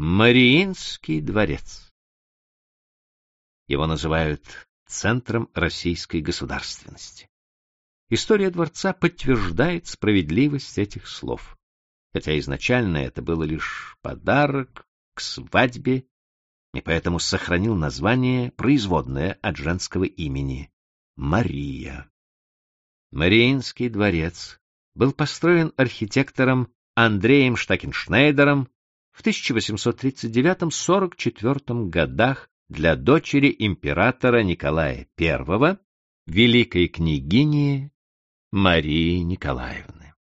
Мариинский дворец. Его называют центром российской государственности. История дворца подтверждает справедливость этих слов, хотя изначально это было лишь подарок к свадьбе, и поэтому сохранил название, производное от женского имени — Мария. Мариинский дворец был построен архитектором Андреем Штакеншнейдером в 1839-44 годах для дочери императора Николая I, великой княгини Марии Николаевны.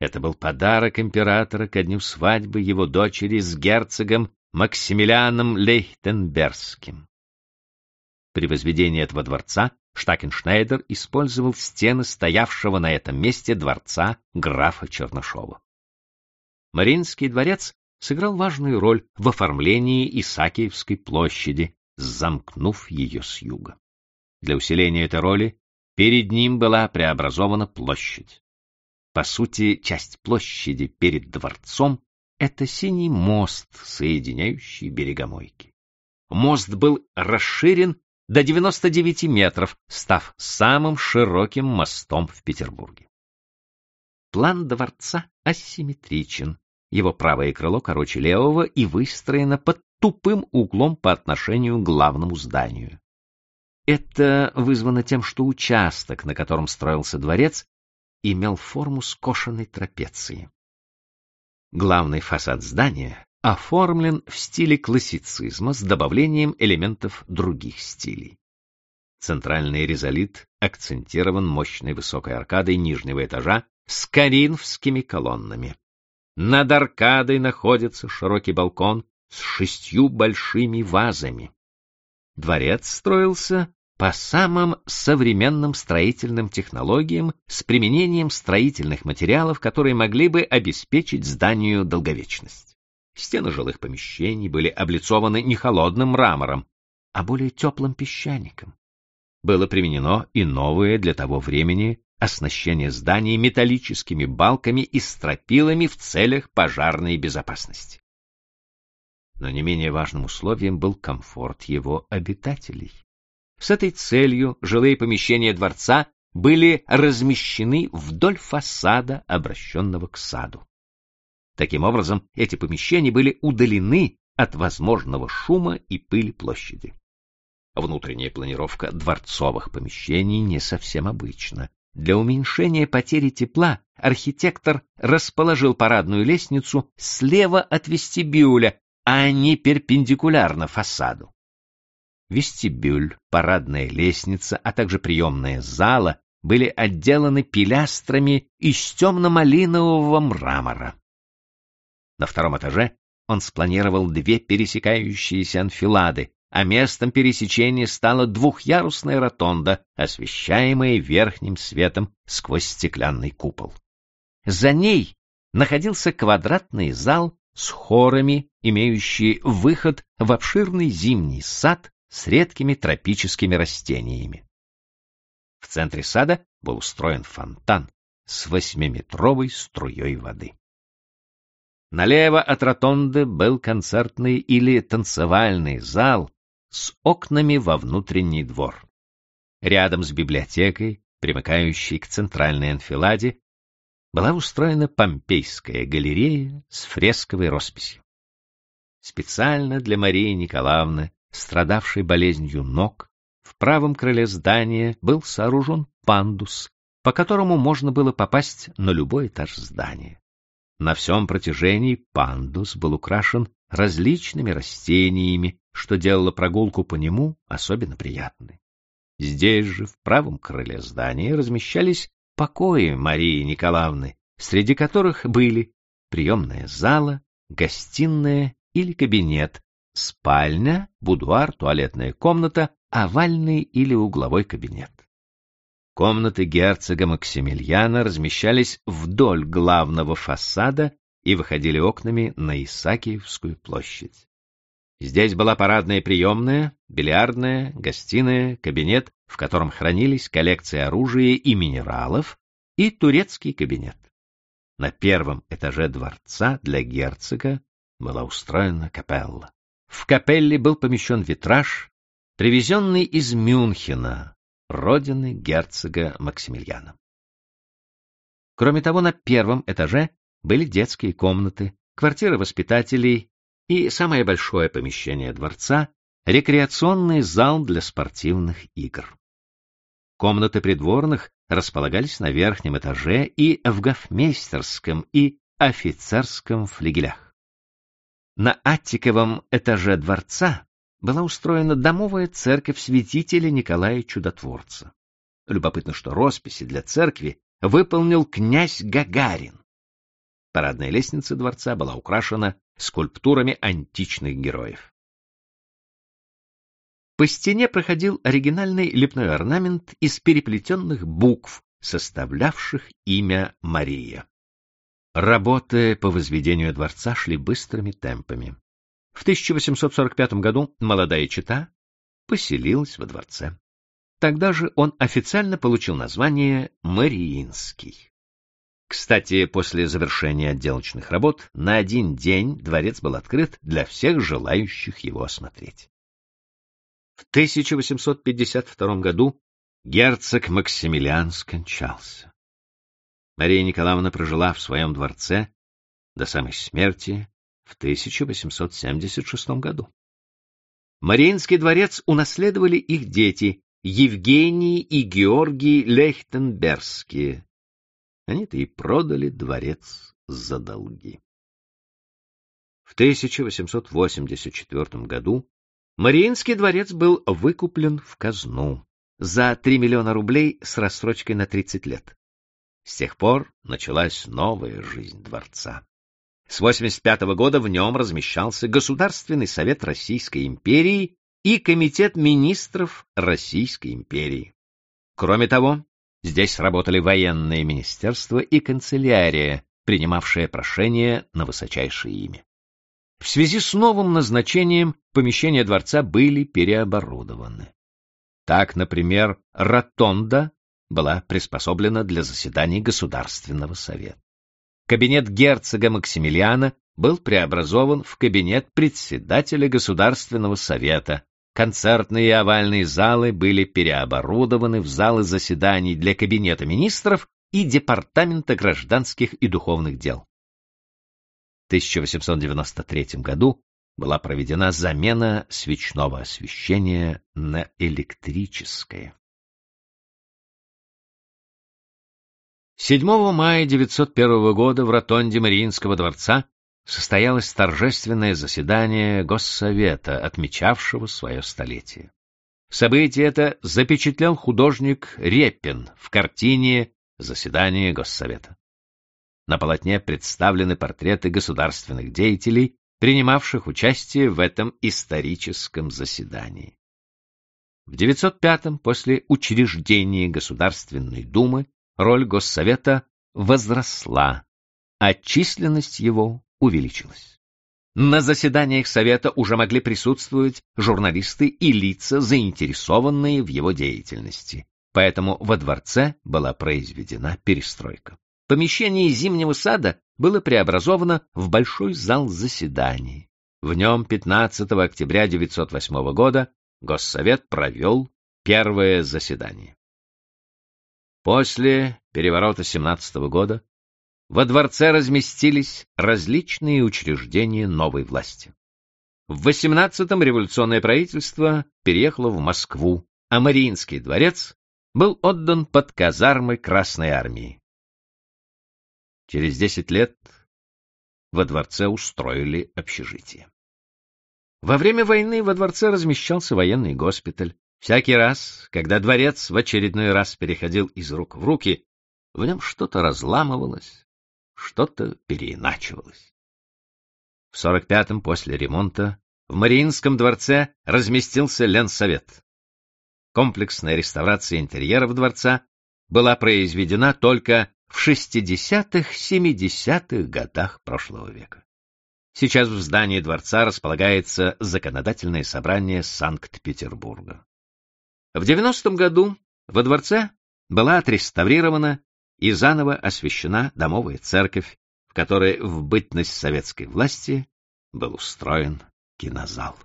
Это был подарок императора ко дню свадьбы его дочери с герцогом Максимилианом Лейхтенбергским. При возведении этого дворца Штакеншнейдер использовал стены стоявшего на этом месте дворца графа Чернышова. Мариинский дворец сыграл важную роль в оформлении Исаакиевской площади, замкнув ее с юга. Для усиления этой роли перед ним была преобразована площадь. По сути, часть площади перед дворцом — это синий мост, соединяющий берегомойки. Мост был расширен до 99 метров, став самым широким мостом в Петербурге. План дворца асимметричен, его правое крыло короче левого и выстроено под тупым углом по отношению к главному зданию. Это вызвано тем, что участок, на котором строился дворец, имел форму скошенной трапеции. Главный фасад здания оформлен в стиле классицизма с добавлением элементов других стилей. Центральный резолит акцентирован мощной высокой аркадой нижнего этажа с коринфскими колоннами. Над аркадой находится широкий балкон с шестью большими вазами. Дворец строился по самым современным строительным технологиям с применением строительных материалов, которые могли бы обеспечить зданию долговечность. Стены жилых помещений были облицованы не холодным мрамором, а более теплым песчаником. Было применено и новое для того времени оснащение зданий металлическими балками и стропилами в целях пожарной безопасности. Но не менее важным условием был комфорт его обитателей. С этой целью жилые помещения дворца были размещены вдоль фасада, обращенного к саду. Таким образом, эти помещения были удалены от возможного шума и пыли площади. Внутренняя планировка дворцовых помещений не совсем обычна. Для уменьшения потери тепла архитектор расположил парадную лестницу слева от вестибюля, а не перпендикулярно фасаду. Вестибюль, парадная лестница, а также приемная зала были отделаны пилястрами из темно-малинового мрамора. На втором этаже он спланировал две пересекающиеся анфилады, а местом пересечения стала двухъярусная ротонда, освещаемая верхним светом сквозь стеклянный купол. За ней находился квадратный зал с хорами, имеющий выход в обширный зимний сад с редкими тропическими растениями. В центре сада был устроен фонтан с восьмиметровой струей воды. Налево от ротонды был концертный или танцевальный зал с окнами во внутренний двор. Рядом с библиотекой, примыкающей к центральной анфиладе, была устроена Помпейская галерея с фресковой росписью. Специально для Марии Николаевны, страдавшей болезнью ног, в правом крыле здания был сооружен пандус, по которому можно было попасть на любой этаж здания. На всем протяжении пандус был украшен различными растениями, что делало прогулку по нему особенно приятной. Здесь же, в правом крыле здания, размещались покои Марии Николаевны, среди которых были приемная зала, гостиная или кабинет, спальня, будуар, туалетная комната, овальный или угловой кабинет. Комнаты герцога Максимилиана размещались вдоль главного фасада и выходили окнами на Исаакиевскую площадь. Здесь была парадная приемная, бильярдная, гостиная, кабинет, в котором хранились коллекции оружия и минералов, и турецкий кабинет. На первом этаже дворца для герцога была устроена капелла. В капелле был помещен витраж, привезенный из Мюнхена, родины герцога Максимилиана. Кроме того, на первом этаже были детские комнаты, квартиры воспитателей и самое большое помещение дворца — рекреационный зал для спортивных игр. Комнаты придворных располагались на верхнем этаже и в гофмейстерском и офицерском флигелях. На аттиковом этаже дворца была устроена домовая церковь святителя Николая Чудотворца. Любопытно, что росписи для церкви выполнил князь Гагарин. Парадная лестница дворца была украшена скульптурами античных героев. По стене проходил оригинальный лепной орнамент из переплетенных букв, составлявших имя Мария. Работы по возведению дворца шли быстрыми темпами. В 1845 году молодая чита поселилась во дворце. Тогда же он официально получил название Мариинский. Кстати, после завершения отделочных работ на один день дворец был открыт для всех желающих его осмотреть. В 1852 году герцог Максимилиан скончался. Мария Николаевна прожила в своем дворце до самой смерти в 1876 году. Мариинский дворец унаследовали их дети Евгений и Георгий Лехтенбергские. Они-то и продали дворец за долги. В 1884 году Мариинский дворец был выкуплен в казну за 3 миллиона рублей с рассрочкой на 30 лет. С тех пор началась новая жизнь дворца. С 85 -го года в нем размещался Государственный совет Российской империи и Комитет министров Российской империи. Кроме того, здесь работали военное министерство и канцелярия, принимавшая прошения на высочайшее имя. В связи с новым назначением помещения дворца были переоборудованы. Так, например, ротонда была приспособлена для заседаний Государственного совета. Кабинет герцога Максимилиана был преобразован в кабинет председателя Государственного совета. Концертные и овальные залы были переоборудованы в залы заседаний для кабинета министров и департамента гражданских и духовных дел. В 1893 году была проведена замена свечного освещения на электрическое. 7 мая 901 года в ротонде Мариинского дворца состоялось торжественное заседание Госсовета, отмечавшего свое столетие. Событие это запечатлел художник Репин в картине «Заседание Госсовета». На полотне представлены портреты государственных деятелей, принимавших участие в этом историческом заседании. В 905-м, после учреждения Государственной Думы, роль Госсовета возросла, а численность его увеличилась. На заседаниях Совета уже могли присутствовать журналисты и лица, заинтересованные в его деятельности. Поэтому во дворце была произведена перестройка. Помещение Зимнего сада было преобразовано в большой зал заседаний. В нем 15 октября 1908 года Госсовет провел первое заседание. После переворота 17 года во дворце разместились различные учреждения новой власти. В 18-м революционное правительство переехало в Москву, а Мариинский дворец был отдан под казармы Красной армии. Через 10 лет во дворце устроили общежитие. Во время войны во дворце размещался военный госпиталь, Всякий раз, когда дворец в очередной раз переходил из рук в руки, в нем что-то разламывалось, что-то переиначивалось. В 45-м после ремонта в Мариинском дворце разместился Ленсовет. Комплексная реставрация интерьеров дворца была произведена только в 60-70-х годах прошлого века. Сейчас в здании дворца располагается законодательное собрание Санкт-Петербурга. В 90-м году во дворце была отреставрирована и заново освящена домовая церковь, в которой в бытность советской власти был устроен кинозал.